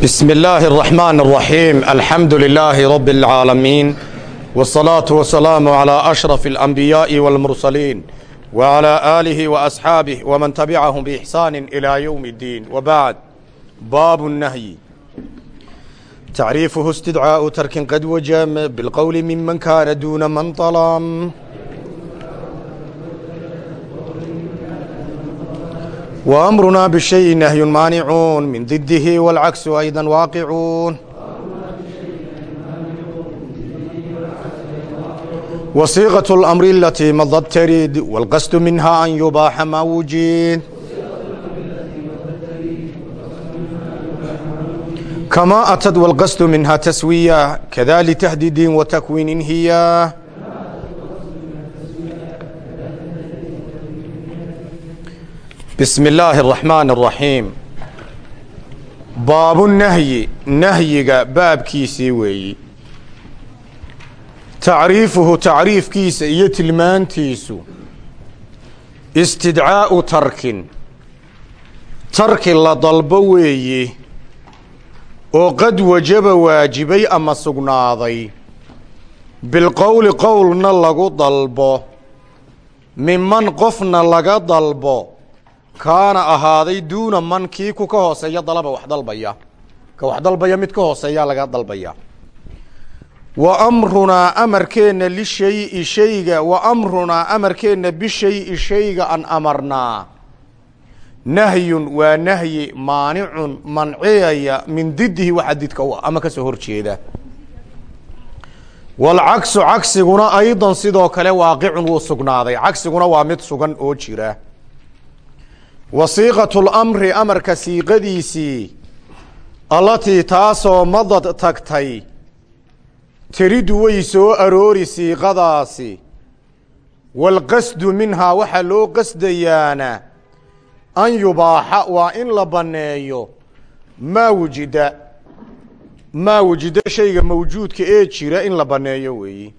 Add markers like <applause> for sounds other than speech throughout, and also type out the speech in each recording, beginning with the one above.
بسم الله الرحمن الرحيم الحمد لله رب العالمين والصلاة والسلام على أشرف الأنبياء والمرسلين وعلى آله وأصحابه ومن تبعهم بإحسان إلى يوم الدين وبعد باب النهي تعريفه استدعاء ترك قد وجم بالقول ممن كان دون من ظلم وأمرنا بالشيء نهي مانعون من ضده والعكس أيضا واقعون وصيغة الأمر التي مضت تريد والقصد منها أن يباح ما وجد كما أتت والقصد منها تسوية كذا لتهديد وتكوين هي bismi illaahi araxmaan araxiim baabu nahyi nahyiga baabkiisii weeyi. Tacriifuhu tacriifkiisa iyo tilmaantiisu. Istidcaa'u tarkin. Tarki la dalbo weeyi. Oo qad wajaba waajibay ama sugnaaday. Bilqowli qowlna lagu dalbo. Miman qofna laga dalbo kaana ahaaday duuna man kii ku ka hooseeya dalaba wax dalbaya. Ka wax dalbaya mid ka hooseeyaa laga dalbaya. Wa amrunaa amarkeenna lishayi shayga wa amrunaa amarkeenna bishayi shayga an amarnaa. Nahyun waa nahyi maanicun manciyaya min didihi waxa didka u ah ama ka soo horjeeda walcagsu cagsiguna aydan sidoo kale waaqicun wuu sugnaaday. Cagsiguna waa mid sugan oo jira wasiiqatu lamri amarka siiqadiisii allatii taasoo madad tagtay tiridu way soo aroori siiqadaasi. Waalqasdu minhaa waxaa loo qasdayaana an yubaaxa waa in la banneeyo. Maa wujida maa wujida shayga mawjuudka ee jira in la banneeyo weeyi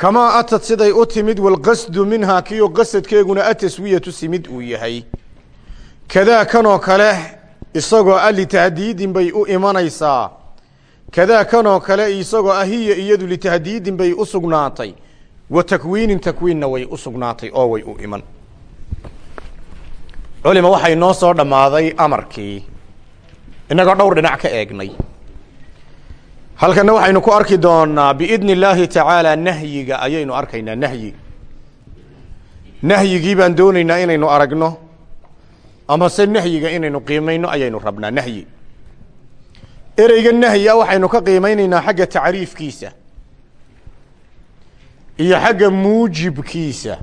kamaa atad siday u timid walqasdu minhaa kiyo qasadkeeguna ataswiyatu simid uu yahay kadaa kanoo kale isagoo ah litahdiidin bay u imanaysaa kadaa kanoo kale isagoo ah hiya iyadu litahdiidin bay u sugnaatay wa takwiinin takwiinna way u sugnaatay oo way u iman culima waxay noo soo dhammaaday amarkii innagoo dhowr dhinac ka eegnay halkana waxaynu ku arki doonaa biidni illaahi tacaala nahyiga ayaynu arkaynaa nahyi. Nahyigii baan doonaynaa inaynu aragno amase nahyiga inaynu qiimayno ayaynu rabnaa nahyi. Ereyga nahyi a waxaynu ka qiimeynaynaa xagga tacriifkiisa iyo xagga muujibkiisa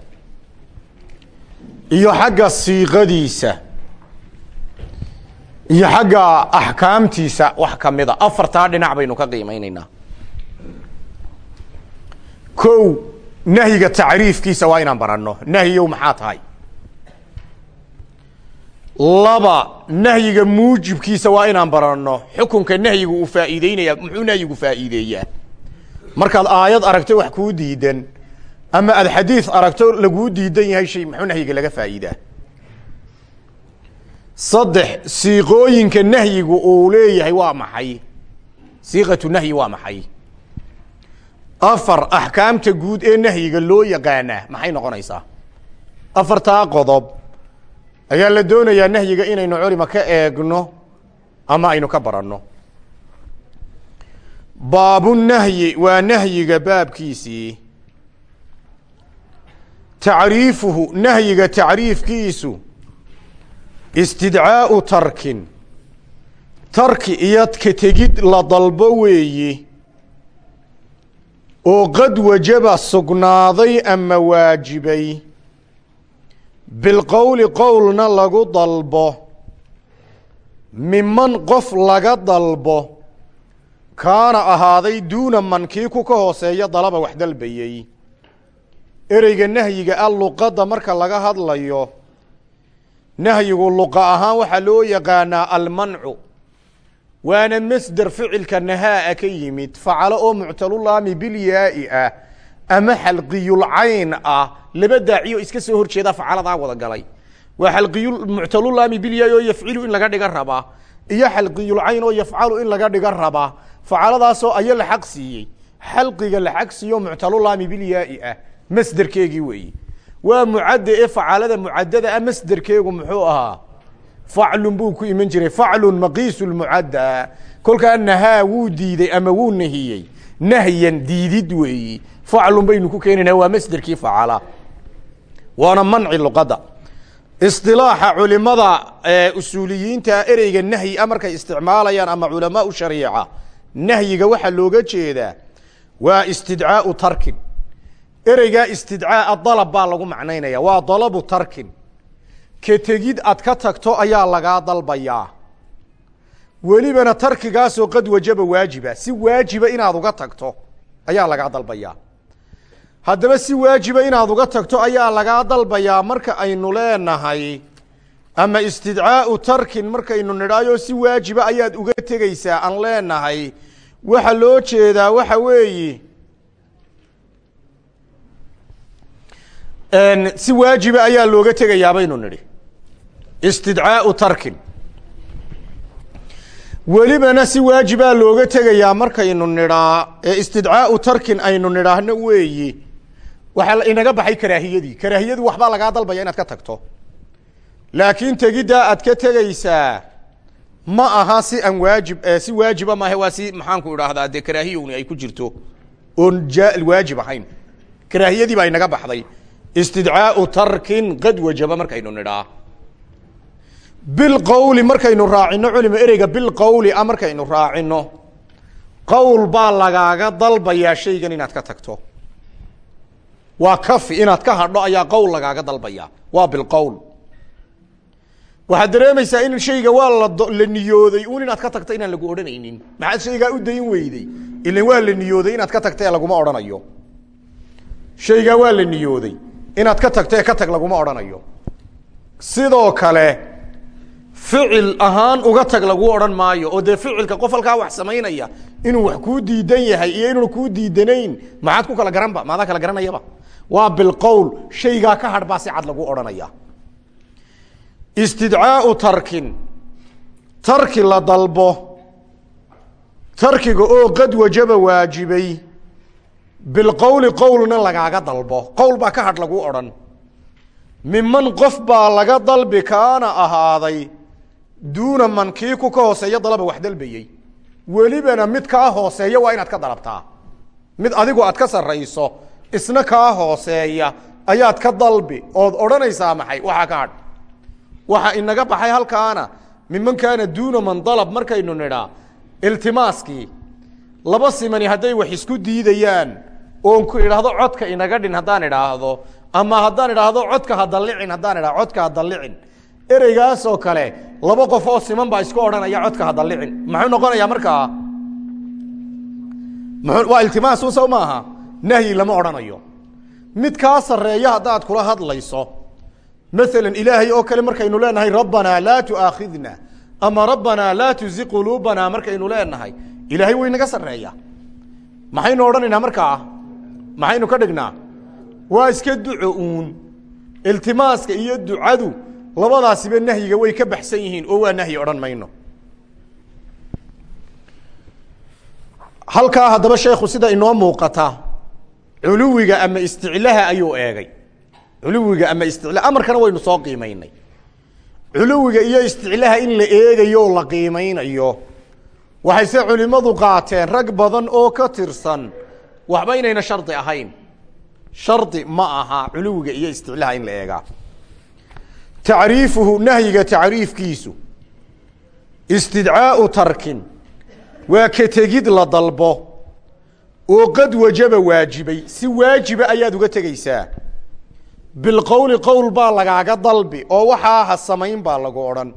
iyo xagga siiqadiisa iyo xagga axkaamtiisa wax kamida afartaa dhinac baynu ka qiimeyneynaa kow nahyiga tacriifkiisa waa inaan baranno. Nahyow maxaa tahay? Laba nahyiga muujibkiisa waa inaan baranno. Xukunka nahyiga uu faa'iideynaya muxuu nahyigu faa'iideeyaa? Markaad aayad aragto wax kuu diidan ama aad xadiid aragto laguu diidan yahay shay muxuu nahyiga laga faa'iidaa saddex siiqooyinka nahyigu uu leeyahay waa maxay? Siiqatu nahyi waa maxay? Afar axkaamta guud ee nahyiga loo yaqaanaa maxay noqonaysaa? Afartaa qodob. Ayaa la doonayaa nahyiga inaynu culima ka eegno ama aynu ka baranno. Baabunahyi waa nahyiga baabkiisii. Tacriifuhu nahyiga tacriifkiisu istidcaau tarkin. Tarki iyo ka tegid la dalbo weeyi. Oo qad wajaba sugnaaday ama waajibay. Bilqowli qowlna lagu dalbo. Miman qof laga dalbo. Kaana ahaaday duuna man kii ku ka hooseeya dalaba wax dalbayey. Ereyga nahyiga a luqadda marka laga hadlayo nahyigu luqa ahaan waxaa loo yaqaanaa almancu. Waana masder ficilka nahaa ka yimid facalo oo muctalulaami bilyaai ah ama xalqiyulcayn ah. Laba daaciyo iska soo horjeeda facaladaa wada galay. Waa xalqiyu muctalulaami bilyaai oo yafcilu in laga dhiga rabaa iyo xalqiyulcayn oo yafcalu in laga dhiga raba. Facaladaasoo ayo la xaq siiyey. Xalqiga la xaq siiyo muctalulaami bilyaai ah masderkeegii weeyi waa mucadde ee facalada mucaddada ah masderkeegu muxuu ahaa. Faclun buu ku iman jiray. Faclun maqiisu lmucadda kolkaa nahaa wuu diiday ama wuu nahiyey. Nahyan diidid weeyi. Faclun baynu ku keenaynaa waa masderkii facala waana manci luqadda. Isilaaxa culimada usuuliyiinta ereyga nahyi a markay isticmaalayaan ama culamaau shariica nahyiga waxaa looga jeedaa waa istidcaau tarkin ereygaa istidcaaa dalab baa lagu macnaynaya. Waa dalabu tarkin. Ka tegid ad ka tagto ayaa lagaa dalbayaa. Welibana tarkigaasoo qad wajaba waajiba. Si waajiba inaad uga tagto ayaa lagaa dalbayaa. Haddaba si waajiba inaad uga tagto ayaa lagaa dalbayaa marka aynu leenahay ama istidcaau tarkin markaynu nidhaayo si waajiba ayaad uga tegaysaa aan leenahay. Waxa loo jeedaa waxa weeyi si waajiba ayaa looga tegayaa baynu nidhi. Istidcaau tarkin. Welibana si waajibaa looga tegayaa markaynu nidhaa ee istidcaau tarkin aynu nidhaahno weeyi. Waxaa inaga baxay karaahiyadii. Karaahiyadu waxbaa lagaa dalbaya inaad ka tagto. Laakiin tegiddaa aad ka tegaysaa ma aha si aan waajib si waajiba maahe waa si maxaanku idhaahdaa dee karaahiyowni ay ku jirto. Oon waajib ahayn. Karaahiyadii baa inaga baxday istidcaau tarkin qad wajaba markaynu nidhaa. Bilqowli markaynu raacino culima ereyga bilqowli a markaynu raacino. Qowl baa lagaaga dalbayaa shaygan inaad ka tagto. Waa kafi inaad ka hadho ayaa qowl lagaaga dalbayaa. Waa bilqowl waxaad dareemaysaa in shayga waa la niyooday un inaad ka tagto inaan lagu odhanaynin. Maxaad shaygaa u dayin weyday? Ilan waa la niyooday inaad ka tagto ee laguma odhanayo. Shaygaa waa la niyooday inaad ka tagto ee ka tag laguma odhanayo. Sidoo kale ficil ahaan uga tag lagu odhan maayo oo dee ficilka qof wax samaynaya inuu wax kuu diidan yahay iyo inuuna kuu diidanayn maxaad ku kala garanba? Maadaa kala garanayaba? Waa bilqowl shaygaa ka hadh si cad lagu odhanaya. Istidcaau tarkin. Tarki la dalbo. Tarkiga oo qad wajaba waajibay bilqowli qowlna lagaaga dalbo. Qowl baa ka hadh lagu odhan. Miman qof baa laga dalbi kaana ahaaday duuna man kii ku ka hooseeya dalaba wax dalbayey. Welibana mid kaa hooseeya waa inaad ka dalabtaa. Mid adigu aad ka sarrayso isna kaa hooseeya ayaad ka dalbi. Ood odhanaysaa maxay? Waxaa ka hadh. Waxa inaga baxay halkaana. Miman kaana duuna man dalab markaynu nidhaa iltimaaskii laba simani hadday wax isku diidayaan oon ku idhaahdo codka inaga dhin haddaan idhaahdo ama haddaan idhaahdo codka hadallicin haddaan idhahdo codka hadallicin ereygaasoo kale laba qof oo siman baa isku odhanaya codka hadallicin muxuu noqonayaa markaa waa iltimaasun sow maaha? Nahyi lama odhanayo. Mid kaa sarreeya haddaad kula hadlayso maala ilaahay oo kale markaynu leenahay rabbanaa laa tuaakhidna ama rabbanaa laa tuzi quluubana markaynu leenahay ilaahay way naga sarreeya. Maxaynu odhanaynaa markaa maxaynu ka dhignaa? Waa iska duco uun. Iltimaaska iyo ducadu labadaasiba nahyiga way ka baxsan yihiin oo waa nahyi odhan mayno. Halkaa haddaba sheekhu sida inoo muuqata culuwiga ama isticlaha ayuu eegay. Culuwiga ama isticla amarkana waynu soo qiimaynay. Culuwiga iyo isticlaha in la eegayo la qiimeynayo. Waxayse culimadu qaateen rag badan oo ka tirsan waxba inayna shardi ahayn. Shardi ma aha culuwiga iyo isticlaha in la eegaa. Tacriifuhu nahyiga tacriifkiisu istidcaau tarkin waa ka tegid la dalbo oo qad wajaba waajibay. Si waajiba ayaad uga tegaysaa. Bilqowli qowl baa lagaaga dalbi oo waxaa ha samayn baa lagu odhan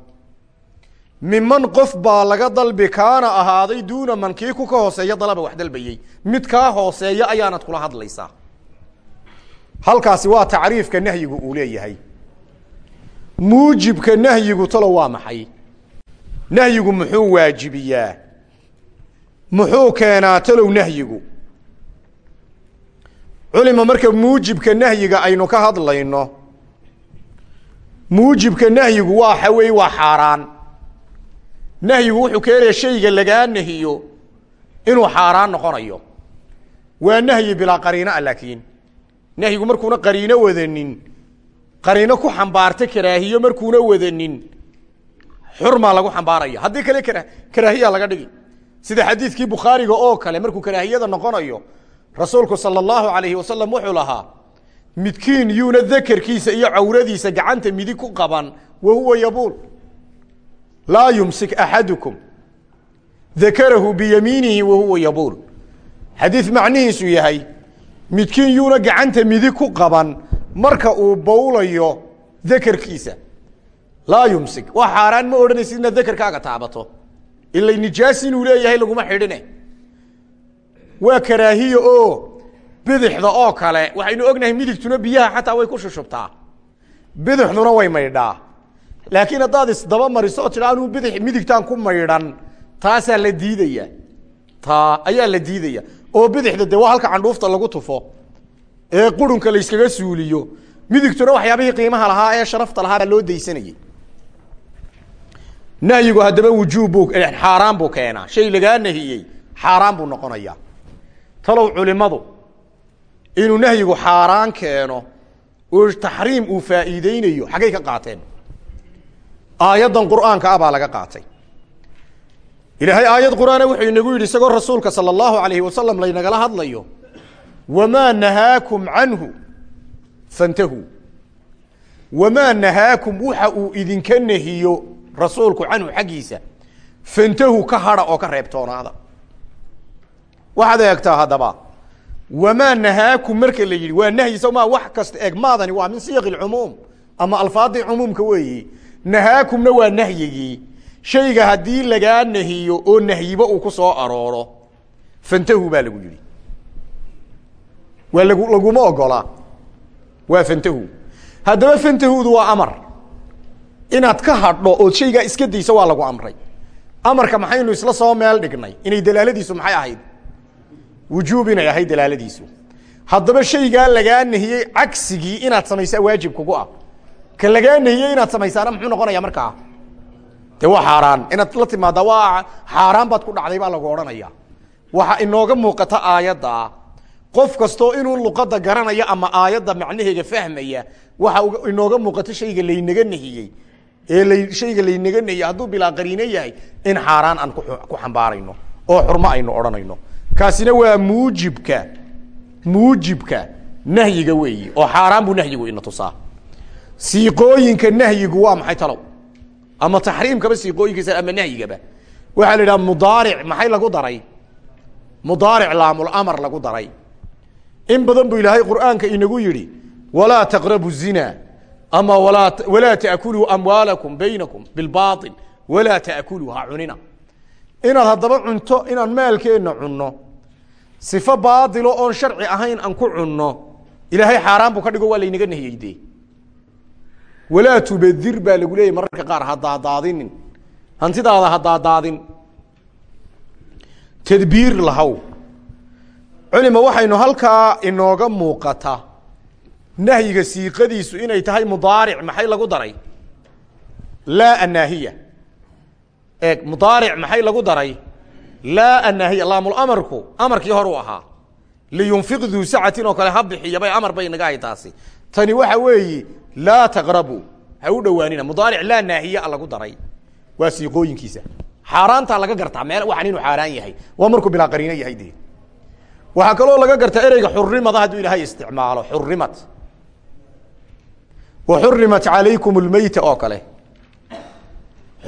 miman qof baa laga dalbi kaana ahaaday duuna man ku ka hooseeya dalaba wax dalbayey. Mid kaa hooseeya ayaanad kula hadlaysaa. Halkaasi waa tacriifka nahyigu uu leeyahay. Muujibka nahyigu talo waa maxay? Nahyigu muxuu waajibiyaa? Muxuu keenaa talow nahyigu? Culima marka muujibka nahyiga aynu ka hadlayno muujibka nahyigu waa xawey waa xaaraan nahyigu wuxuu keenaya shayga lagaa nahiyo inuu xaaraan noqonayo. Waa nahyi bilaa qariinoa laakiin nahyigu markuuna qariino wadanin qariino ku xambaarta karaahiyo markuuna wadanin xurmaa lagu xambaaraya. Haddii kale kra karaahiya laga dhigi. Sida xadiidkii bukhaariga oo kale markuu karaahiyada noqonayo rasuulku sala allahu alayhi wasalam wuxuu lahaa midkiin yuuna dakerkiisa iyo cawradiisa gacanta midig ku qaban wa yabuul laa yumsik axadukum dakarahu biyamiinihi wa huwa yabuul xadiid macnihiisu yahay midkiin yuuna gacanta midig ku qaban marka uu bowlayo dakerkiisa laa yumsik. Waa xaaraan ma odhanaysid inaad dakerkaaga taabato. Ila nijaas inuu leeyahay laguma xidhine. Waa karaahiye oo bidixda oo kale waxaynu ognahay midigtuna biyaha xataa way ku shushubtaa bidixduna way maydhaa laakiin haddaad isdaba mariso oo tidha anuu bidix midigtaan ku maydhan taasaa la diidaya. Taa ayaa la diidaya. Oo bidixda de waa halka candhuufta lagu tufo ee qurunka layskaga suuliyo midigtuna waxyaabihii qiimaha lahaa ee sharafta lahaa loo daysanayey nahyigu haddaba wujuub buu xaaraan buu keenaa. Shay lagaa nahiyey xaaraan buu noqonayaa. Talow culimadu inuu nahyigu xaaraan keeno oo taxriim uu faa'iideynayo xaggay ka qaateen aayaddan qur'aanka ah laga qaatay. Ilaahay aayad qur'aana wuxuu inagu yidhi isagoo rasuulka sala allahu alayhi wasalam laynagala hadlayo wamaa nahaakum canhu? Fantahuu wamaa nahaakum? Waxa uu idinka nahiyo rasuulku canhu xaggiisa. Fantahu ka hadha oo ka reebtoonaada. Waxaad eegtaa haddaba wamaa nahaakum? Marka la yidhi waa nahyi soo maa wax kasta eeg maadani waa min siyaqi lcumuum ama alfaadii cumuumka weeyi nahaakumna waa nahyigii. Shayga haddii lagaa nahiyo oo nahyiba uu ku soo arooro fantahu baa lagu yidhi. Waa lag laguma ogolaa waa fantahu. Haddaba fantahudu waa amar. Inaad ka hadho ood shaygaa iska dayso waa lagu amray. Amarka maxaynu isla soo meel dhignay inay dalaaladiisu maxay ahayd? Wujuub inay ahayd dalaaladiisu. Haddaba shaygaa lagaa nahiyey cagsigii inaad samaysaa waajib kugu ah ka lagaa nahiyey inaad samaysaana muxuu noqonaya markaa? De waa xaaraan. Inaad la timaada waa xaaraan baad ku dhacday baa lagu odhanaya. Waxaa inooga muuqata aayadda. Qof kastoo inuu luqada garanaya ama aayadda macnaheega fahmaya waxa inooga muuqata shayga laynaga nahiyey. Ee la shayga laynaga nahiyey hadduu bilaa qariino yahay in xaaraan aan ku xambaarayno oo xurmo aynu odhanayno. Kaasina waa muujibka muujibka nahyiga weeyi oo xaaraan buu nahyigu ina tusaa siiqooyinka nahyigu waa maxay talow? Ama taxriimkaba siiqooyinkiisa ama nahyigaba? Waxaa la idhaha mudaaric maxay lagu daray? Mudaaric laamulamar lagu daray. In badan buu ilaahay qur'aanka inagu yidhi walaa taqrabu zina ama walaa walaa taakuluu amwaalakum baynakum bilbaail walaa taakuluu ha cunina. Inaad haddaba cunto inaan maalkeenna cunno sifo baadilo oon sharci ahayn aan ku cunno ilaahay xaaraan buu ka dhigo waa laynaga nahiyey de walaa tubadir baa lagu leeyay mararka qaar ha daadaadinin hantidaada ha daadaadin tadbiir lahaw. Culima waxaynu halkaa inooga muuqata nahyiga siiqadiisu inay tahay mudaaric maxay lagu daray? Laa anaahiya eeg mudaaric maxay lagu daray? Laa anaahiya laamulamarku amarkii hor u ahaa. Liyunfiq duu sacatin oo kale ha bixiya bay amar bay naga ahay taasi. Tani waxa weeyi laa taqrabu ha u dhowaanina mudaaric laa naahiya lagu daray waa siiqooyinkiisa. xaaraantaa laga gartaa meel waxan inuu xaaraan yahay waa markuu bilaa qariino yahay de waxaa kaloo laga gartaa ereyga xurimada hadduu ilaahay isticmaalo xurimat wa xurimat calaykum lmeyta oo kale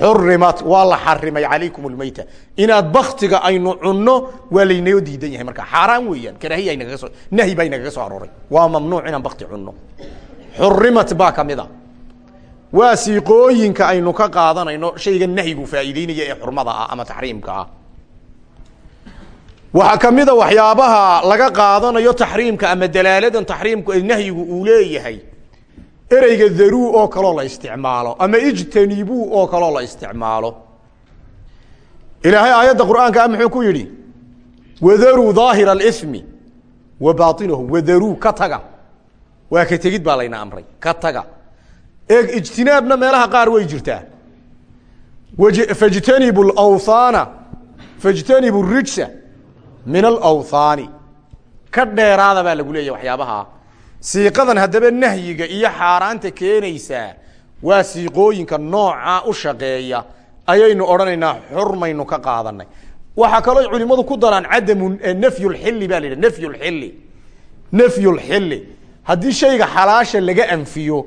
xurimat waa la xarimay calaykum lmeyta inaad baktiga aynu cunno waa laynoo diidan yahay marka xaaraan weeyaan karaahiya nagaga soo nahyi baa inagaga soo arooray waa mamnuuc inaan bakti cunno xurimat baa ka mid a. Waa siiqooyinka aynu ka qaadanayno shayga nahyigu faa'iideynaya ee xurmada ah ama taxriimka ah. Waxaa waxyaabaha laga qaadanayo taxriimka ama dalaaladan taxriimku nahyigu uu leeyahay. Ereyga daruu oo kaloo la isticmaalo ama ijtanibuu oo kaloo la isticmaalo. Ilaahay aayadda qur'aanka ah muxuu ku yidhi wadaruu daahira alimi wa bainahu wadaruu ka waa ka tegid baa layna amray. Ka taga. Eeg ijtinaabna meelaha qaar way jirtaa. Fajtanibu lawhaana fajtanibu rijsa min alawhaani ka dheeraada baa lagu leeyahy waxyaabaha. Siiqadan haddaba nahyiga iyo xaaraanta keenaysaa waa siiqooyinka nooca u shaqeeya. Ayaynu odhanaynaa xurmaynu ka qaadanay waxaa kaloo culimadu ku daraan cadamu nafyu lxili ba la yidhah nafyu lxili nafyu lxili haddii shayga xalaasha laga anfiyo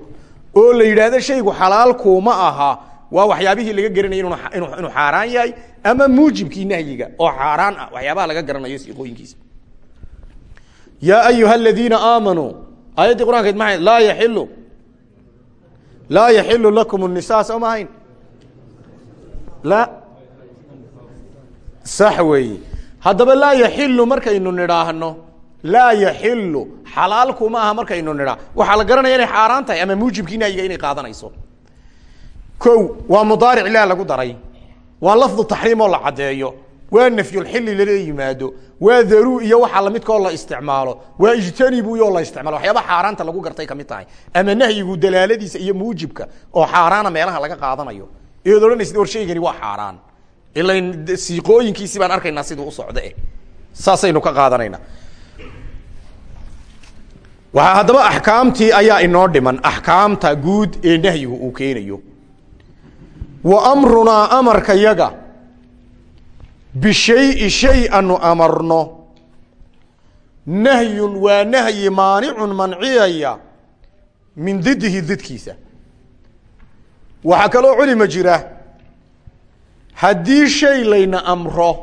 oo la yidhaahdo shaygu xalaal kuuma aha waa waxyaabihii laga garanayay inuu xaaraan yahay ama muujibkii nahyiga oo xaaraan ah waxyaabaha laga garanayo siiqooyinkiisa. Yaa ayuha aladiina aamanuu aayaddii qur'ankayd maxay laa yaxilu laa yaxilu lakum الnisaa soo ma la. Sax weeye. Haddaba laa yaxilu markaynu nidhaahno laa yaxilu xalaal kuma aha markaynu nidhaa waxaa la garanaya inay xaaraan tahay ama muujibkii nahyiga inay qaadanayso. Ko waa mudaaric laa lagu daray. Waa lafdu taxriim oo la caddeeyo. Waa nafyulxili lala yimaado. Waa daruu iyo waxaa lamidkaoo la isticmaalo. Waa ijtanibu oo la isticmaalo. Waxyaaba xaaraanta lagu gartay ka mid tahay. Ama nahyigu dalaaladiisa iyo muujibka oo xaaraana meelaha laga qaadanayo. Iyaad odhanaysid war shaygani waa xaaraan. Ilan siiqooyinkiisii baan arkaynaa siduu usocda eh saasaynu ka qaadanayna haddaba axkaamtii ayaa inoo dhiman. Axkaamta guud ee nahyigu uu keenayo. Wa amrunaa amarka yaga. Bishayi shay anu amarno. Nahyun waa nahyi maanicun manciyaya min didihi didkiisa. Waxaa kaloo culima jira. Haddii shay layna amro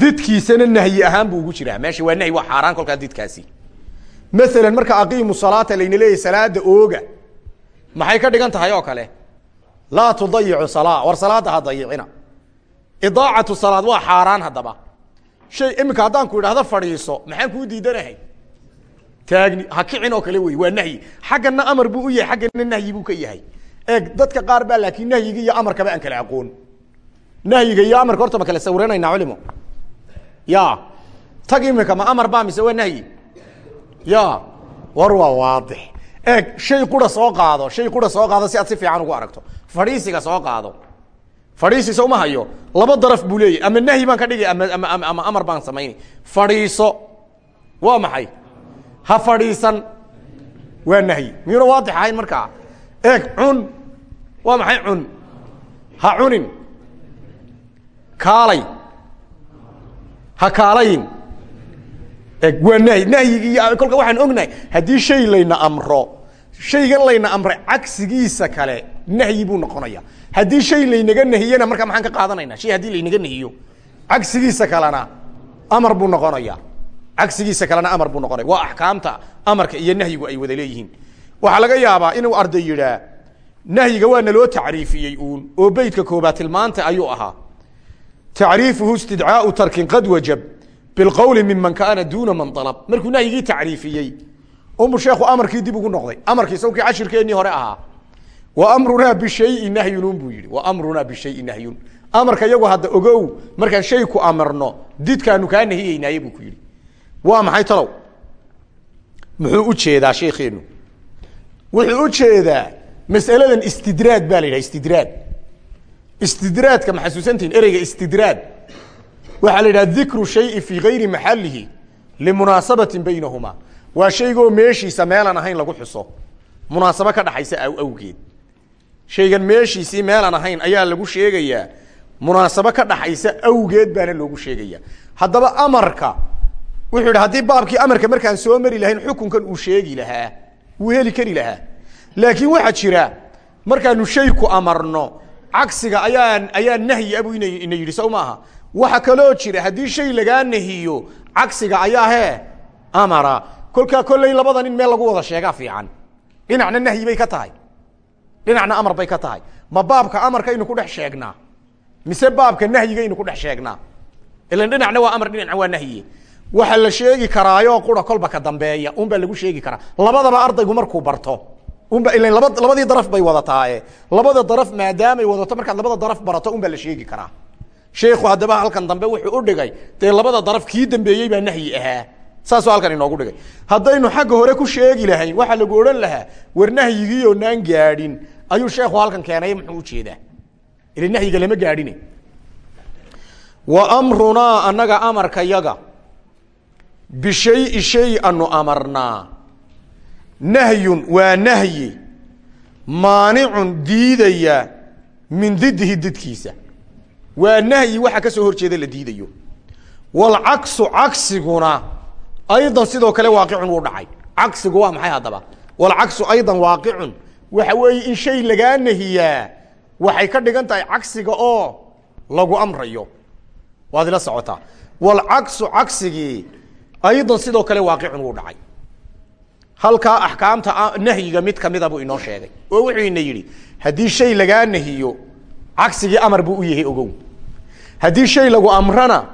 didkiisana nahyi ahaan buu ugu jiraa. Meesha waa nahyi waa xaaraan kolkaa didkaasi maala marka aqiimu salaata layna leeyahy salaada ooga maxay ka dhigan tahay oo kale? Laa tudayicu salaa war salaada ha dayicina idaacatu salaad waa xaaraan shay iminka haddaan ku idhahdo fadhiiso maxaan kuu diidanahay? Taagni ha kicin oo kale wey waa nahyi. Xaggana amar buu yahay xaggana nahyi buu ka yahay. Eeg dadka qaar baa laakiin nahyiga iyo amarkaba aan kala aqoon. Nahyiga iyo amarka horta ma kala sawiranaynaa culimo. Ya tag ma amar baa mise waa nahyi ya war waa waadix eeg shay qura soo qaado shay qura soo qaado si aad si fiican ugu aragto. Fadhiisiga soo qaado. Fadhiisi uma hayo. Laba daraf buu leeyahy ama nahyi baan ka dhigay ama ama ama amar baan samaynay fadhiiso waa maxay? Ha fadhiisan waa nahyi miyuna waadix ahayn markaa. Eeg cun. Waa maxay cun? Ha cunin. Kaalay. Ha kaalayin waa nahyi nahyigi kolka waxaan ognahay haddii shay layna amro shaygan layna amray cagsigiisa kale nahyi buu noqonaya. Haddii shay laynaga nahiyena markaa maxaan ka qaadanayna? Shay haddii laynaga nahiyo cagsigiisa kalena amar buu noqonaya. Cagsigiisa kalena amar buu noqonaya. Waa axkaamta amarka iyo nahyigu ay wada leeyihiin. Waxaa laga yaabaa inuu arday yidhaa nahyiga waa naloo tacriifiyey uun oo beytka koobaad tilmaanta ayuu ahaa. Tacriifuhu istidcaau tarkin qad wajab bilqowli miman kaana duuna man alab markuu nahyigii tacriifiyey unbu sheekhu amarkii dib ugu noqday. Amarkii sawkii cashirkeennii hore ahaa. Wa amrunaa bishayi nahyun un buu yihi wa amrunaa bishayi nahyun amarka iyagu hadda ogow markaan shay ku amarno didkaanu kaa nahiyeynaaye buu ku yidhi. Waa maxay talow? Muxuu u jeedaa sheekeenu wuxuu u jeedaa masaladan istidraad baa la yidhaha istidraad. Istidraadka ma ereyga istidraad waxaa la yidhaha dikru shayi fii gayri maxalihi limunaasabatin baynahumaa waa shaygoo meeshiisa meelaan ahayn lagu xuso. Munaasabo ka dhaxaysa awgeed. Shaygan meeshiisii meelaan ahayn ayaa lagu sheegayaa munaasabo ka dhaxaysa awgeed baana loogu sheegaya haddaba amarka wuxuu yidhi haddii amarka markaan soo mari lahayn xukunkan uu sheegi lahaa wuu heli kari lahaa. Laakiin waxaa jira markaanu shay ku amarno cagsiga ayaa ayaa nahyi abu ina ina yidhi sow waxa kaloo jira haddii shay lagaa nahiyo cagsiga ayaa hee amara. Kolkaa kolley labada nin meel lagu wada sheegaa fiican. Dhinacna nahyi bay ka tahay. Dhinacna amar bay ka tahay. Ma baabka amarkaynu ku dhex sheegnaa? Mise baabka nahyigaynu ku dhex sheegnaa? Ilan dhinacna waa amar dhinacna waa nahyi. Waxa la sheegi karaayo qura kolba ka dambeeya un baa lagu sheegi karaa. Labadaba ardaygu markuu barto unba ilan laba labadii daraf bay wadataaye labada daraf maadaamay wadato markaad labada daraf barato un baa la sheegi karaa sheekhu haddaba halkan dambe wuxuu u dhigay dee labada daraf kii dambeeyey baa nahyi ahaa. Saasuu halkan inoogu dhigay. Haddaynu xagga hore ku sheegi lahayn waxaa lagu odhan lahaa war nahyigiioo naan gaadhin. Ayuu sheekhu halkan keenay muxuu u jeedaa ila nahyiga lama gaadhine. Wa amrunaa annaga amarka yaga. Bishayi shay anu amarnaa. Nahyun waa nahyi. Maanicun diidaya min didihi didkiisa waa nahyi waxa ka soo hor jeeda la diidayo. Walcaksu cagsiguna aydan sidoo kale waaqicun wuu dhacay. Cagsigu waa maxay haddaba? Walcaksu aydan waaqicun. Waxa weeye in shay lagaa nahiyaa waxay ka dhigan tahay oo lagu amrayo. Waad ila socotaa walcaksu cagsigii aydan sidoo kale waaqicun wuu dhacay. Halkaa axkaamta nahyiga mid kamida buu inoo sheegay. Oo wuxuu ina yidhi haddii shay lagaa nahiyo cagsigii amar buu u yahay ogow haddii shay lagu amrana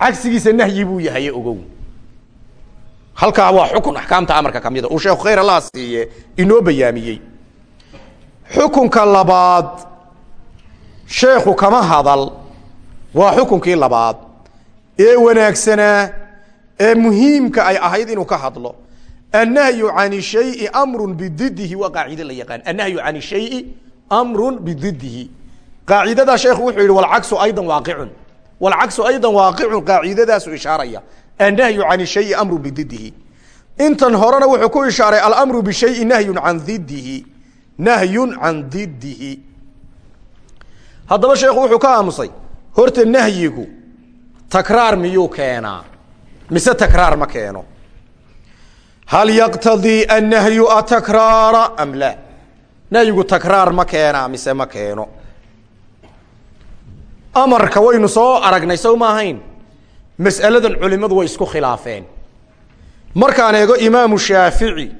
cagsigiisa nahyi buu yahay ogow. Halkaa waa xukun axkaamta amarka kamida uu sheekhu khayr allah siiye inoo bayaamiyey. Xukunka labaad sheekhu kama hadal waa xukunkii labaad. Ee wanaagsanaa ee muhiimka ay ahayd inuu ka hadlo annahyu can shayi amru bididihi waa qaacide la yaqaan. Annahyu can shayi amru bididihi qaacidadaa sheekhu wuxuu yihi walcaksu aydan waaqicun. Walcaksu aydan waaqicun qaacidadaasu ishaaraya. Annahyu can shayi amru bididihi intan horena wuxuu ku ishaaray alamru bishayi nahyun can didihi nahyun can didihi haddaba sheekhu wuxuu ka aamusay horta nahyigu takraar miyuu keenaa? Mise takraar ma keeno? Hal yaqtadii annahyu atakraara am laa nahyigu takraar ma keenaa mise amarka waynu soo aragnay sow ma ahayn. Mas'aladan culimadu way isku khilaafeen. Markaan eego imaamu shaafici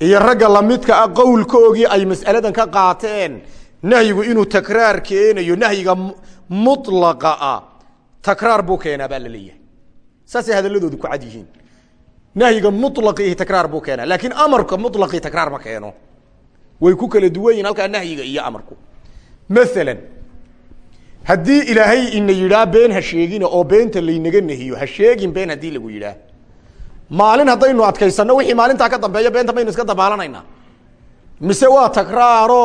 iyo ragga lamidka ah qowlkoogii ay mas'aladan ka qaateen nahyigu inuu takraar keenayo nahyiga mulaqa ah takraar buu keenaa baa la leeyahay. Saasay hadalladoodu ku cad yihiin. Nahyiga mulaqiihi takraar buu keenaa laakiin amarka mulaqii takraar ma keeno. Way ku kala duwan yihiin halkaa nahyiga iyo amarku. Maalan haddii ilaahay ina yidhaa been ha sheegina oo beenta laynaga nehiyo ha sheegin been haddii lagu yidhaah maalin haddaynu adkaysanno wixii maalintaa ka dambeeya beenta maynu iska dabaalanaynaa. Mise waa takraaro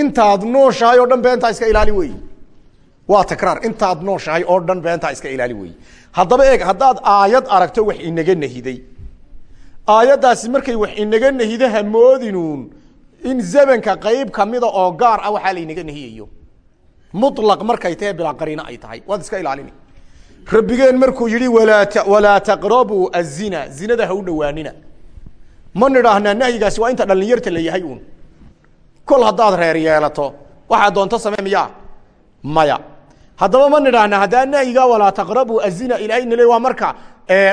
intaad nooshahay oo dhan beentaa iska ilaali wey waa takraar intaad nooshahay oo dhan beentaa iska ilaali wey haddaba eeg haddaad aayad aragto wax inaga nehiday. Aayaddaasi markay wax inaga nehido hamoodinuun in zamanka qayb kamida oo gaar ah waxaa laynaga nehiyayo mulaq markay tahe bilaa qariino ay tahay. Waad iska ilaalini. Rabbigeen markuu yihi walaa taqrabuu azina zinada ha u dhowaanina ma nidhaahnaa nahyigaasi waa inta dhalinyarta la yahay uun. Kol haddaad reer yeelato waxaa doonto samee miyaa maya. Haddaba ma nidhaahnaa haddaa nahyigaa walaa taqrabuu azina ilaahay nale waa marka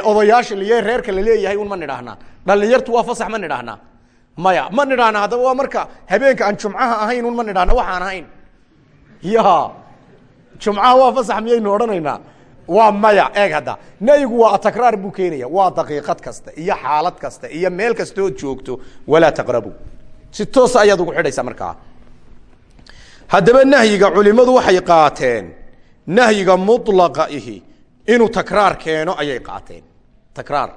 odayaasha la leeyahay reerka la leeyahay un ma nidhaahnaa. Dhalinyartu waa fasax ma nidhaahnaa. Maya. Ma nidhaahnaa haddaba waa marka habeenka aan jumcaha ahayn un ma nidhahna waxaan ahayn ya jumcaha waa fasax miyaynu odhanaynaa? Waa maya eeg hadda. Nahyigu waa takraar buu keenaya. Waa daqiiqad kasta iyo xaalad kasta iyo meel kastood joogto. Walaa taqrabu. Si toosa ayaad ugu xidhaysaa markaa haddaba nahyiga culimadu waxay qaateen nahyiga mulaqa ihi inuu takraar keeno ayay qaateen. Takraar.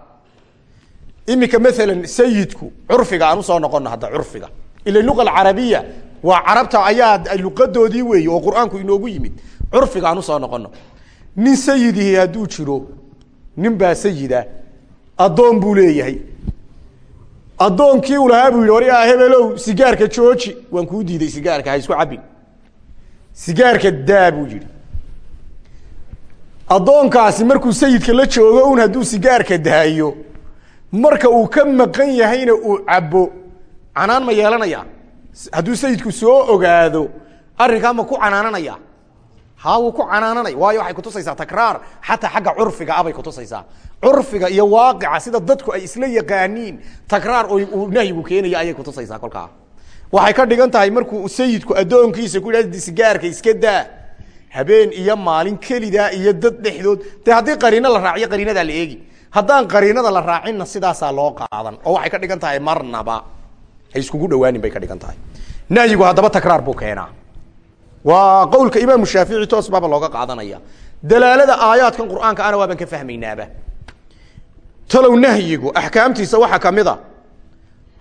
Iminka maalan sayidku curfiga aan u soo noqono hadda curfiga. Ila luqa alcarabiya waa carabta ayaa luqadoodii weeye oo qur'aanku inoogu yimid. Curfiga aan u soo noqono nin sayidihi hadduu jiro nin baa sayida. Addoon buu leeyahay. Addoonkii u lahaa buu yidhi waryaa hebelow sigaarka jooji. Waan kuu diiday sigaarka ha isku cabbin. Sigaarka daa buu yidhi. Addoonkaasi markuu sayidka la joogo un hadduu sigaarka daayo marka uu ka maqan yahayna uu cabbo. Canaan ma yeelanaya hadduu sayidku soo ogaado arrinkaa ma ku canaananaya? Ha wuu ku canaananay. Waayo waxay kutusaysaa takraar. Xataa xagga curfiga abay kutusaysaa curfiga iyo waaqica sida dadku ay isla yaqaaniin takraar uu nahyigu keenaya ayay kutusaysaa kolkaa. Waxay ka dhigan tahay markuu sayidku addoonkiisa ku yidhah sigaarka iska daa. Habeen iyo maalin kelidaa iyo dad dhexdood. De haddii qariino la raaciyo qariinadaa la eegi. Haddaan qariinada la raacinna sidaasaa loo qaadan. Oo waxay ka dhigan tahay marnaba iskugu dhawaanin bay ka dhigan tahay. Nahyigu haddaba takraar buu keenaa. Waa qowlka imaamu shaafici toos baaba looga qaadanaya. Dalaalada aayaadkan qur'aanka ana waaban ka fahmaynaaba. Talow nahyigu axkaamtiisa waxaa ka mid a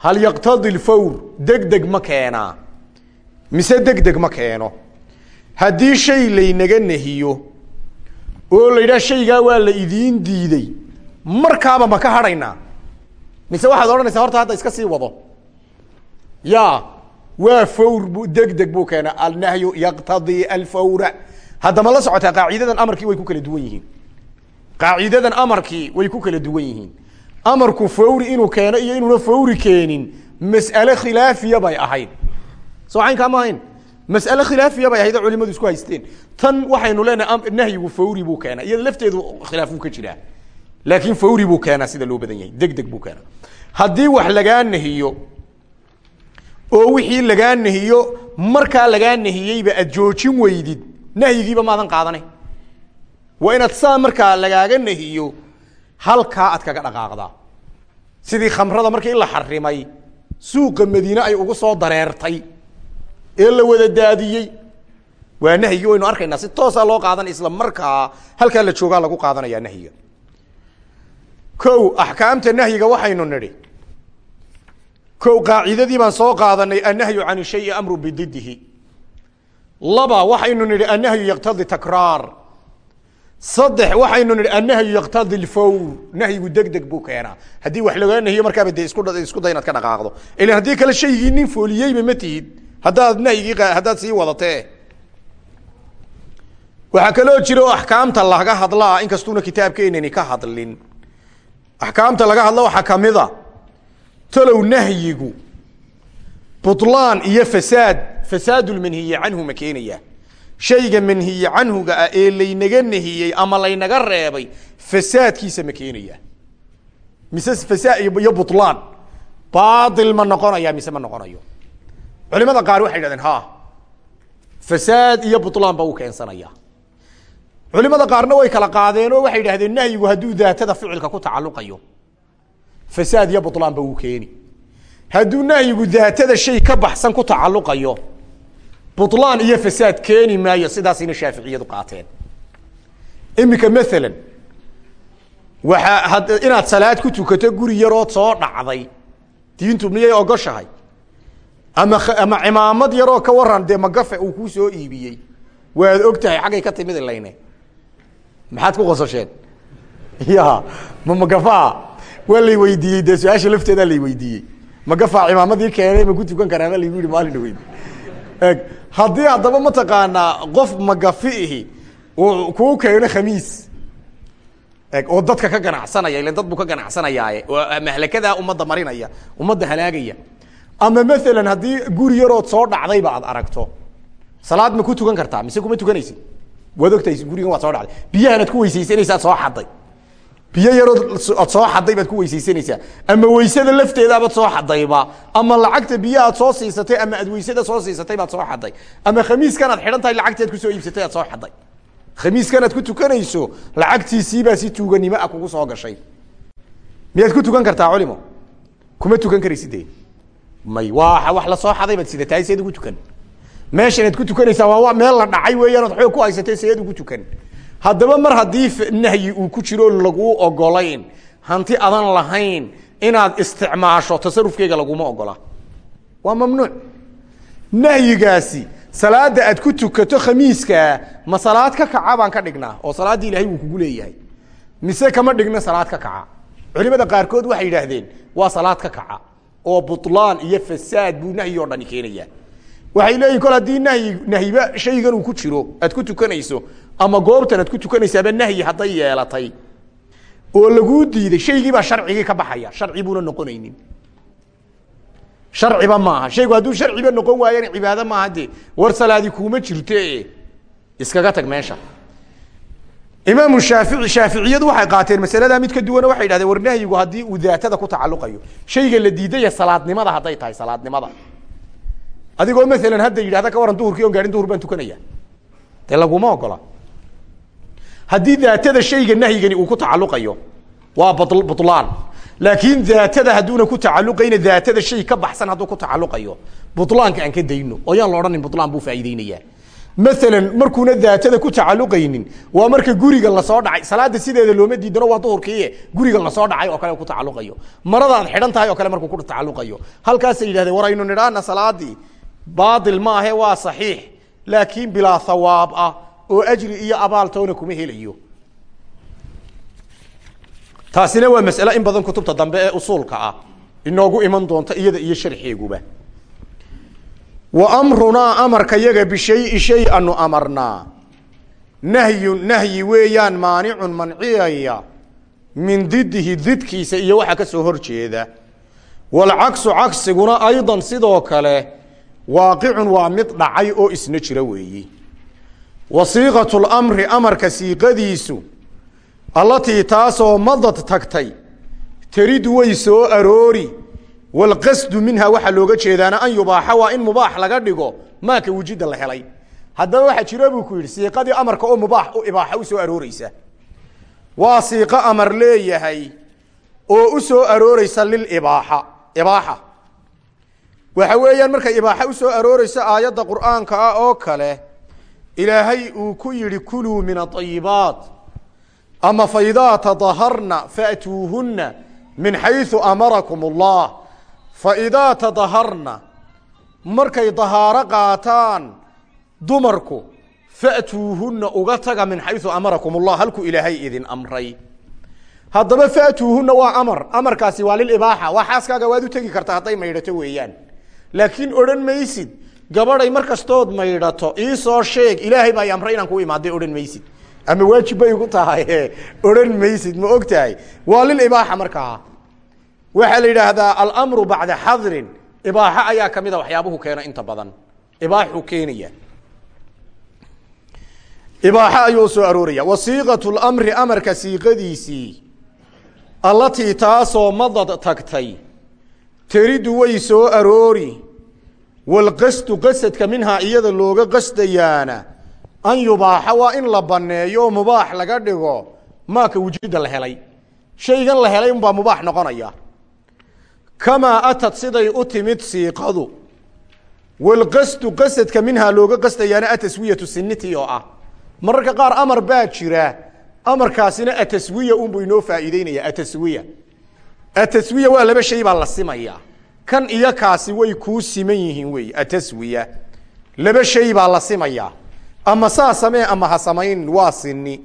hal yaqtadi lfawr deg deg ma keenaa mise deg deg ma keeno. Haddii shay laynaga nehiyo oo la shaygaa waa la idiin diiday markaaba ma ka hadhaynaa mise waxaad odhanaysaa horta hadda iska sii wado ya waa fawr bu degdeg buu keena alnahyu yaqtadii alfawra. Haddama la socotaa qaacidadan amarkii way ku kala duwan yihiin. Qaacidadan amarkii way ku kala duwan yihiin. Amarku fawri inuu keeno iyo inuuna fawri keenin mas'ale khilaafiya bay ahayd. Soo caynkaa ma ahayn mas'ale khilaafiya bay ahayd oo culimadu isku haysteen. Tan waxaynu leenahay nahyigu fawri buu keena iyada lafteedu khilaafuu ka jiraa. Laakiin fawri buu keenaa sida loo badan yahay deg deg buu keenaa. Haddii wax lagaa nehiyo oo wixii lagaa nehiyo markaa lagaa nehiyeyba aad joojin weydid. Nahyigiiba maadan qaadanay. Waa inaad saa markaa lagaaga nehiyo halkaa aad kaga dhaqaaqdaa. Sidii khamrada markii la xarimay suuqa madiine ay ugu soo dareertay ee la wada daadiyey. Waa nahyigi waynu arkaynaa si toosaa loo qaadan isla markaa halkaa la joogaa lagu qaadanayaa nahyiga. Ko axkaamta nahyiga waxaynu nidhi ko qaacidadii baan soo qaadanay annahyu can shayi amru bididihi laba waxaynu nidhi annahyu yaqtadi takraar. Saddex waxaynu nidhi annahyu yaqtadi lfawr nahyigu deg deg buu keenaa. Haddii wax lagaa nahiyo markaaba dee isku day inaad ka dhaqaaqdo. Ilan haddii kale shaygii nin fooliyeyba ma tihid. Haddaad nahyigii haddaad sii wadatee. Waxaa kaloo jira oo axkaamta laga hadlaa inkastuuna kitaabkeenani ka hadlin. Axkaamta laga hadla waxaa kamida talow nahyigu buطlaan iyo fasaad fasaadulmanhiyi canhu ma keenaya shayga manhiye canhuga ah ee laynaga nehiyey ama laynaga reebay fasaadkiisa ma keenaya mise fasaad iyo buطlaan baail ma noqonaya mise ma noqonayo culimada qaar waxay yidhahdeen ha fasaad iyo buطlaan ba u keensanaya culimada qaarna way kala qaadeen oo waxay yidhahdeen nahyigu hadduu daatada ficilka ku tacaluqayo fasaad iyo buطlaan ba uu keeni. Hadduu nahyigu daatada shay ka baxsan ku tacaluqayo buطlaan iyo fasaad keeni maayo sidaasayna shaaficiyadu qaateen. Imika maalan waaa inaad salaad ku tukato guri yarood soo dhacday diintu miyay ogoshahay? Ama ama cimaamad yaroo ka waran dee magafe uu kuu soo iibiyey? Waad og tahay xaggay ka timid ilayne maxaad ku qososheen <laughs> ya ma magafaa waa lay weydiiyey dee su'aasha lafteedaa lay weydiiyey magafaa cimaamadii keenay ma ku tukan karaa baa laygu yihi maalin dhaweyd eg haddii haddaba mataqaanaa qof magafi ihi uu kuu keeno khamiis. Eg oo dadka ka ganacsanaya ilan dad ka ganacsanayaaye oo mahlakadaa ummadda marinaya ummadda halaagaya. Ama maalan haddii guri yarood soo dhacdayba aad aragto salaad ma ku tukan kartaa mise kuma tukanaysid? Waad ogtahay gurigan soo dhacday. Biyahanaad ku weysaysanaysaad soo xaday biyo yarood ad soo xaday baad ku weysaysanaysaa. Ama weysada lafteedaabaad soo xadayba ama lacagta biyo aad soo siisatay ama aad weysada soo siisatay baad soo xaday. Ama khamiiskan aad xidhan tahay lacagteed ku soo iibsatay aad soo xaday. Khamiiskan aad ku tukanayso lacagtiisiibaa si tuuganimo ah kugu soo gashay. Miyaad ku tukan kartaa culimo? Kuma tukan karaysidee may waa wax la soo xaday baad sidatahay seed ugu tukan. Meeshan aad ku tukanaysaa waa meel la dhacay weeyaan ood xoog ku haysatay seed ugu tukan haddaba mar haddii nahyi uu ku jiro laguu ogolayn hanti adan lahayn inaad isticmaasho tasarufkeyga laguma ogola waa mamnuuc. Nahyigaasi salaada aad ku tukato khamiiskaa ma salaad ka kaca baan ka dhignaa oo salaaddii ilahay wuu kugu leeyahay. Mise kama dhigno salaad ka kaca. Culimada qaarkood waxay yidhaahdeen waa salaad ka kaca. Oo buطlaan iyo fasaad buu nahyi o dhani keenayaa. Waxay leeyihiin kol haddii nahyi nahyiba shaygan uu ku jiro aad ku tukanayso ama goobtan aad ku tukanaysaaba nahyi hadday yeelatay oo laguu diiday shaygiibaa sharcigii ka baxaya sharci buuna noqonaynin. Sharciba maaha shaygu hadduu sharciba noqon waayana cibaado maaha de war salaadi kuuma jirte. Iskaga tag meesha. Imaamu shaafici shaaficiyadu waxay qaateen masaladaa mid ka duwana waxay yidhahdeen war nahyigu haddii uu daatada ku tacaluqayo shayga la diidaya salaadnimada hadday tahay salaadnimada. Adigoo maalan hadda yidhahda ka waran duhurkii on gaahin duhur baan tukanaya. Dee laguma ogola haddii daatada shayga nahyigani uu ku tacaluqayo waa bulaan laakiin daatada hadduuna ku tacaluqayna daatada shay ka baxsan hadduu ku tacaluqayo bulaanka aan ka dayno oo yaan la odhanin bulaan buu faaiideynayaa maalan markuuna daatada ku tacaluqaynin waa marka guriga la soo dhacay. Salaada sideeda looma diidano waa duhurkiie guriga la soo dhacay oo kale ku tacaluqayo maradaan xidhan tahay oo kale markuu ku tacaluqayo halkaasay yidhahdeen war aynu nidhaana salaadii ma ahe waa saxiix. Laakiin bilaa hawaab ah oo ajri iyo abaaltoona kuma helayo. Taasina waa mas'ale in badan kutubta dambe ee usuulka ah inoogu iman doonta iyada iyo sharxeeguba. Wa amrunaa amarka yaga bishayi shay anu amarnaa nahyun nahyi weeyaan maanicun manciyaya min didihi didkiisa iyo waxa ka soo hor jeeda walcaksu cagsiguna aydan sidoo kale waaqicun waa mid dhacay oo isna jira weeyi wa siiqatu lamri amarka siiqadiisu. Allatii taasoo madad tagtay. Taridu way soo aroori. Walqasdu minha waxaa looga jeedaana an yubaaxa waa in mubaax laga dhigo. Maaka wujida la helay. Haddaba waxaa jiro buu ku yidhi siiqadii amarka oo mubaax u ibaaxa u soo arooreysa waa siiqo amar leeyahay oo u soo arooreysa lilibaaxa ibaaxa waxa weeyaan markay ibaaxa u soo arooreysa aayadda qur'aanka ah oo kale ilaahay uu ku yihi kuluu min aayibaat ama faidaa tadaharna faatuuhuna min xayu amarakum اllah faidaa tadaharna markay dahaaro qaataan dumarku fatuuhuna uga taga min xayu amarakum اllah halkuu ilaahay idin amray. Haddaba faatuuhuna waa amar. Amarkaasi waa lilibaaxa waa xaaskaaga waad u tegi karta hadday maydhato weeyaan. Laakiin odhan maysid gabadhay mar kastood maydhato iisoo sheeg ilaahay baa i amray inaan ku imaaday odhan maysid. Ama waajib bay igu tahay odhan maysid ma og tahay waa lilibaaxa markaa waxaa la yidhaahdaa almru bacda xadrin. Ibaaxo ayaa kamida waxyaabuhu keena inta badan. Ibaaxuu keenaya. Ibaaxo ayuu soo arooraya wasiiqatu lamri amarka siiqadiisii. Allatii taasoo madad tagtay. Teridu way soo aroori walqasdu qasadka minhaa iyada looga qasdayaana an yubaaxa waa in la baneeyo oo mubaax laga dhigo maaka wujida la helay. Shaygan la helay unbaa mubaax noqonaya. Kamaa atad siday u timid siiqadu. Walqasdu qasadka minhaa looga qasdayaana ataswiyatu siniti oo ah. Mararka qaar amar baa jira amarkaasina ataswiya unbuu inoo faa'iideynaya ataswiya. Ataswiya waa laba shay la simaya kan iyo kaasi way kuu siman yihiin wey ataswiya laba shay baa la simaya. Ama saa samee ama ha samayn waa sini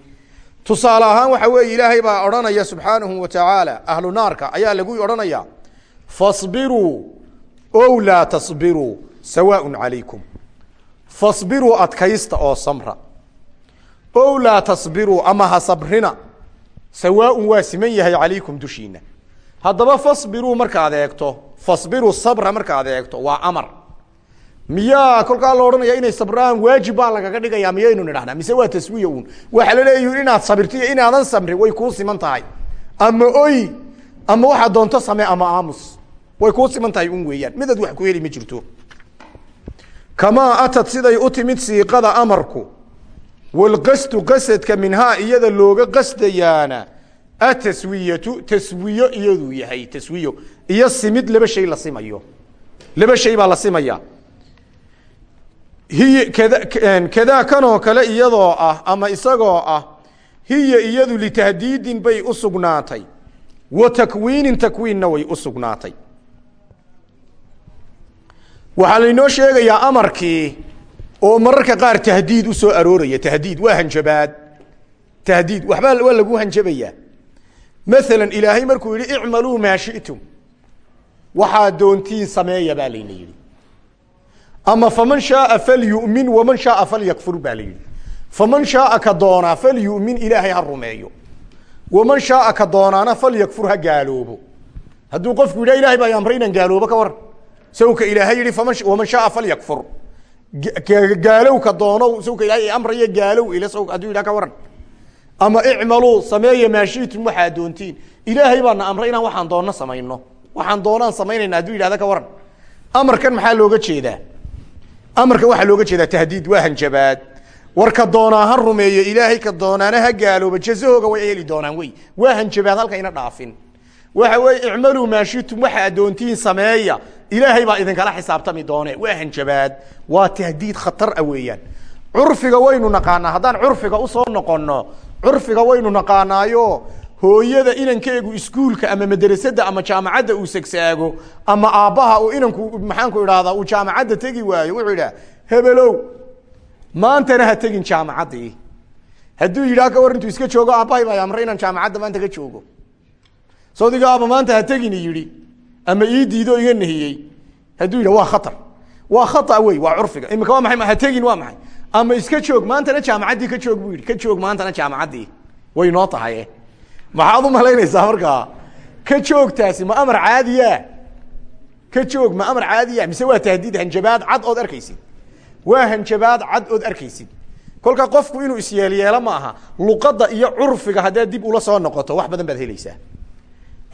tusaale ahaan waxa weeye ilaahay baa odhanaya subxaanahu wa tacaala ahlu naarka ayaa lagu odhanaya fasbiruu ow laa tasbiruu sawaaء calaykum. Fasbiruu adkaysta oo samra. Ow laa tasbiruu ama ha sabrina sawaaun waa siman yahay calaykum dushiina haddaba fasbiruu markaad eegto. Fasbiruu sabra markaad eegto. Waa amar. Miyaa kolkaa la odhanaya inay sabraan waajib baa lagaga dhigaya miyaynu nidhahnaa mise waa taswiya uun? Waxaa la leeyihi inaad sabirto iyo inaadan sabrin way kuu siman tahay. Ama oy ama waxaad doonto samee ama aamus. Way kuu siman tahay un weeyaan. Midaad wax ku heli ma jirto. Kamaa atad siday u timid siiqada amarku. Walqasdu qasadka minhaa iyada looga qasdayaana ataswiyatu taswiyo iyaduu yahay taswiyo. Iyo simid laba shay la simayo. Laba shay baa la simaya. Hiy kada kadaa kanoo kale iyadoo ah ama isagoo ah hiya iyadu litahdiidin bay u sugnaatay. Wa takwiinin takwiinna way u sugnaatay. Waxaa laynoo sheegayaa amarkii oo mararka qaar tahdiid u soo arooraya. Tahdiid waa hanjabaad. Tahdiid waxbaa lagu hanjabayaa maalan ilaahay markuu yihi icmaluu maa shi'tum. Waxaa doontiin sameeya baa layna yidhi. Ama faman shaaa falyu'min waman shaaa falyakfur baa la yidhi. Faman shaaa ka doonaa falyu'min ilaahay ha rumeeyo. Waman shaaa ka doonaana falyakfur ha gaaloobo. Hadduu qofku yidha ilahay baa amray inaan gaaloobo ka waran sawka ilaahay yihi faman waman shaaa falyakfur. Gaalow ka doonow sawka ilaahay amraya gaalow ile saw hadduu yidhaha ka waran ama icmaluu sameeya maashiitum waxaa doontiin. Ilaahay baana amray inaan waxaan doonno samayno. Waxaan doonaan samaynayna hadduu yidhahda ka waran. Amarkan maxaa looga jeedaa? Amarka waxaa looga jeedaa tahdiid waa hanjabaad. War doonaa ha rumeeyo ilaahay ka doonaana ha gaalooba jazahooga way heli doonaan wey. Waa hanjabaad halkayna dhaafin. Waxa weeye icmaluu maashitum waxa adoontiin sameeya. Ilaahay baa idinkala xisaabtami doone. Waa hanjabaad waa tahdiid khatar a weeyaan. Curfiga waynu naqaanaa haddaan curfiga u soo noqonno curfiga waynu naqaanaayo hooyada inankeegu iskuulka ama madrasada ama jaamacadda uu segsaago ama aabbaha uu inanku maxaanku idhahdaa uu jaamacadda tegi waayo wuxuu idhaha hebelow maantana ha tegin jaamacaddii hadduu yidhaha ka intuu iska joogo aabbahay baa amray inaan jaamacadda maanta ka joogo. Sawdiga aaba maanta ha tegin yidhi ama ii diido iga nahiyey. Hadduu yidha waa khatar waa khata wey waa curfiga. Imika waa maay ha tegin waa maxay ama iska joog maantana jaamacaddii ka joog buu yidhi. Ka joog maantana jaamacaddii way noo tahay maxaad u malaynaysaa markaa ka joogtaasi ma amar caadiya ka joog ma amar caadiya mise waa tahdiid hanjabaad cad ood arkaysid? Waa hanjabaad cad ood arkaysid? Kolka qofku inuu isyeelyeelo ma aha. Luqadda iyo curfiga haddaad dib ula soo noqoto wax badan baad helaysaa.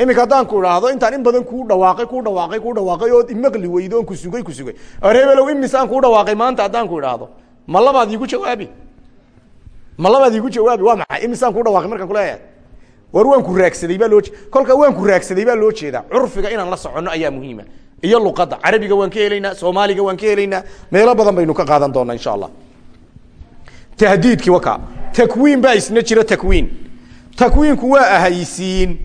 Iminka haddaan ku idhaahdo intaan in badan kuu dhawaaqay kuu dhawaaqay kuu dhawaaqay ood imaqli weydo oon ku sugay ku sugay. Or hebelow imisaan kuu dhawaaqay maanta haddaan ku idhaahdo ma labaad iigu jawaabi. Ma iigu jawaabi. Waa maxay? Imisaan kuu dhawaaqay markaan kuleeyahay war waan ku raagsaday baa loo kolka waan ku raagsaday baa loo jeedaa. Curfiga inaan la soconno ayaa muhiima. Iyo luqadda. Carabiga waan ka helaynaa soomaaliga waan ka helaynaa. Meelo badan baynu ka qaadan doonaa insha allah. Tahdiidkii waka. Takwiin baa isna jira takwiin. Takwiinku waa ahaysiin.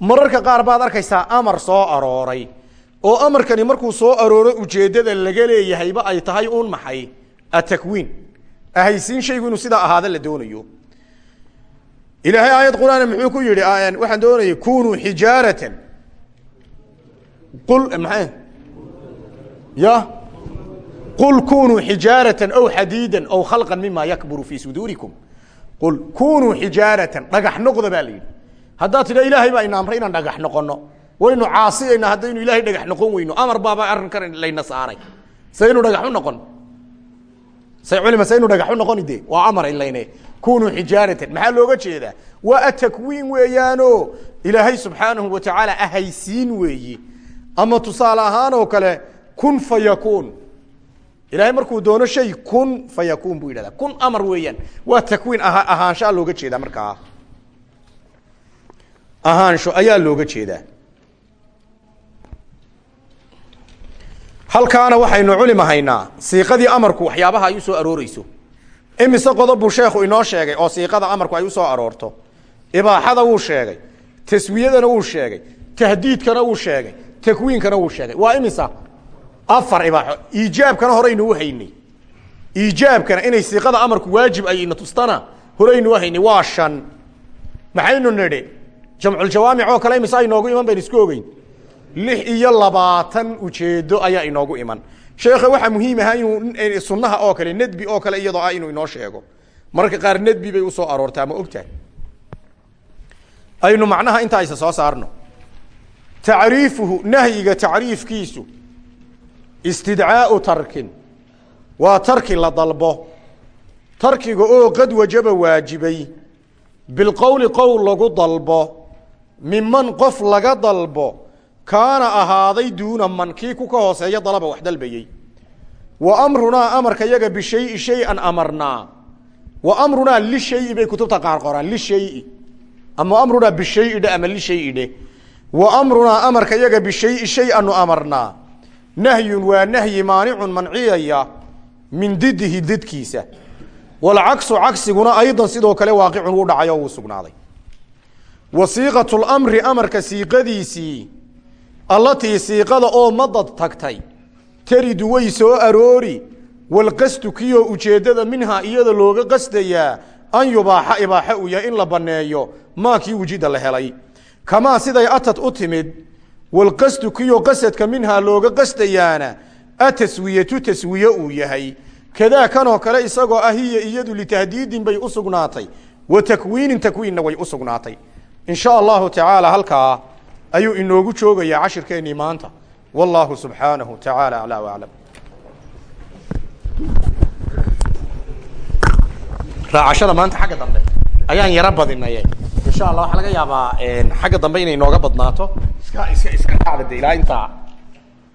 Mararka qaar baad arkaysaa amar soo arooray. Oo amarkani markuu soo arooro ujeeddada laga leeyahayba ay tahay uun maxay atakwiin ahaysiin shaygu inuu sidaa ahaada la doonayo ilaahay aayad qur'aan muxuu ku yihi waxaan doonayay kunuu xijaaratan qul maa ya qul kunuu xijaaratan aw xadiidan aw khalqan mima yakburu fii suduurikum qul kunuu xijaaratan dhagax noqda baa la yidhi haddaad tidha ilaahay baa ina amray inaan dhagax noqono waynu caasiyaynaa haddaynu ilaahay dhagax noqon weyno amar baaba arrinkan layna saaray saynu dhagax u noqon say culima saynu dhagax u noqoni de waa amar ilayne kunuu xijaaratan. Maxaa looga jeedaa? Waa atakwiin weeyaano. Ilaahay subxaanahu wa tacaala ahaysiin weeyi. Ama tusaale ahaan oo kale kun fa yakuun ilahay markuu doono shay kun fa yakuun buu yidhahdaa. Kun amar weeyaan. Waa takwiin aha ahaanshaa looga jeedaa markaa. Ahaansho ayaa looga jeedaa halkaana waxaynu culimahaynaa siiqadii amarku waxyaabaha ay u soo arooreyso imise qodob buu sheekhu inoo sheegay oo siiqada amarku ay u soo aroorto? Ibaaxada wuu sheegay. Taswiyadana wuu sheegay. Tahdiidkana wuu sheegay. Takwiinkana wuu sheegay. Waa imisa? Afar ibaaxo. Iijaabkana horeynuu haynay. Iijaabkana inay siiqada amarku waajib ay ina tustana horeynuu haynay waa shan. Maxaynu nidhi jamculjawaamic oo kale imisa inoogu iman baynu isku ogeyn lix iyo labaatan ujeedo ayaa inoogu iman. Sheekha waxaa muhiim ahaa inuu sunnaha oo kale nedbi oo kale iyadoo ah inuu inoo sheego. Mararka qaar nedbi bay u soo aroortaa ma ogtahay? Aynu macnaha intaa isa soo saarno. Tacriifuhu nahyiga tacriifkiisu istidcaau tarkin waa tarki la dalbo. Tarkiga oo qad wajaba waajibay bilqowli qowl lagu dalbo miman qof laga dalbo kaana ahaaday duuna man kii ku ka hooseeya dalaba wax dalbayey. Wa amrunaa amarka yaga bishayi shay-an amarnaa. Wa amrunaa lishayi bay kutubta qaar qoraan lishayi ama amrunaa bishayi dhe ama lishayi dhe. Wa amrunaa amarka yaga bishayi shay anu amarnaa. Nahyun waa nahyi maanicun manciyaya min didihi didkiisa. Walcaksu cagsiguna aydan sidoo kale waaqicun wuu dhacay oo wuu sugnaaday. Wasiiqatu lamri amarka siiqadiisii allatii siiqada oo madad tagtay taridu way soo aroori walqasdu kiyoo ujeeddada minhaa iyada looga qasdayaa an yubaaxa ibaaxa uu yahay in la banneeyo maa kii wujida la helay. Kamaa siday atad u timid walqasdu kiyoo qasadka minhaa looga qasdayaana ataswiyatu taswiye uu yahay. Kadaa kanoo kale isagoo ah hiya iyadu litahdiidin bay u sugnaatay wa takwiinin takwiinna way u sugnaatay. In sha allahu halkaa ayuu inoogu joogayaa cashirkeennii maanta. Wallaahu subxaanahu tacaala aclaa waclam raacashada maanta xagga dambe. Ayaan yaro badinaye insha allah waxaa laga yaabaa xagga dambe inay nooga badnaato. Iska iska iska raacda ilaa intaa